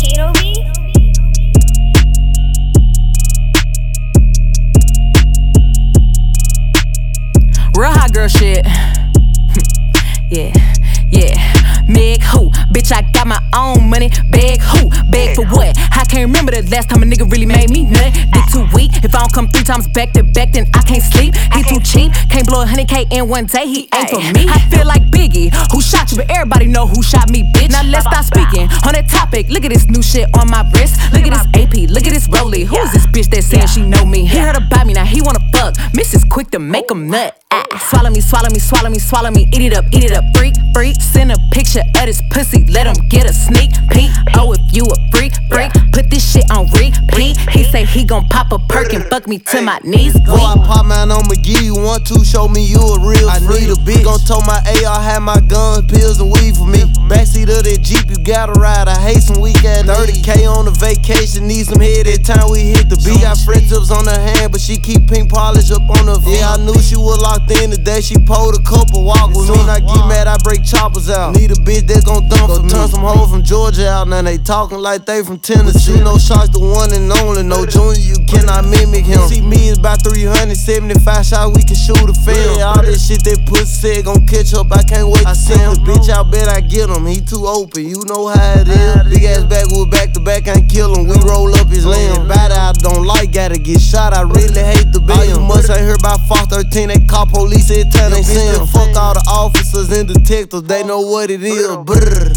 Kato beat. Real hot girl shit. yeah, yeah. Meg who? Bitch, I got my own money. Beg who? Beg for what? I can't remember the last time a nigga really made me nut. Dick too weak. If I don't come three times back to back, then I can't sleep. He too cheap. Can't blow a hundred K in one day. He ain't for me. I feel like Biggie, know who shot me, bitch. Now let's stop speaking on that topic. Look at this new shit on my wrist. Look at this AP. Look at this Rolly. Who is this bitch that saying she know me? He heard about me, now he wanna fuck. Mrs. Quick to make him nut. Ah, swallow me, swallow me, swallow me, swallow me. Eat it up, eat it up. Freak, freak. Send a picture of this pussy. Let him get a sneak peek. Oh, if you a freak, freak. Put this shit on repeat. He say he gon' pop a perk and fuck me to my knees. Go I weak. pop mine on McGee, you want to show me you a real I need a bitch. Gon' tow my AR, have my guns, pills, and weed for me. Backseat of that Jeep, you gotta ride. I hate some weak ass 30K on the vacation, need some head every time we hit the beat. Got French tips on her hand, but she keep pink polish up on her feet. Yeah, I knew she was locked in the day she pulled a couple walk with me. Soon I get mad, I break choppers out. Need a bitch that's gon' dump for me. Turn some hoes from Georgia out, now they talking like they from Tennessee. You know, shots the one and only, no junior, you cannot mimic him. See me is about 375 shots, we can shoot a film. Yeah, all this shit that pussy said gon' catch up, I can't wait to see him. The bitch, I bet I get him, he too open, you know how it is. Big ass backwood back to back, ain't kill him, we roll up his limb. Gotta get shot, I really hate the bill. All you must ain't heard about Fox 13, they call police every time they see him. Fuck all the officers and detectives, they know what it is. Brrr.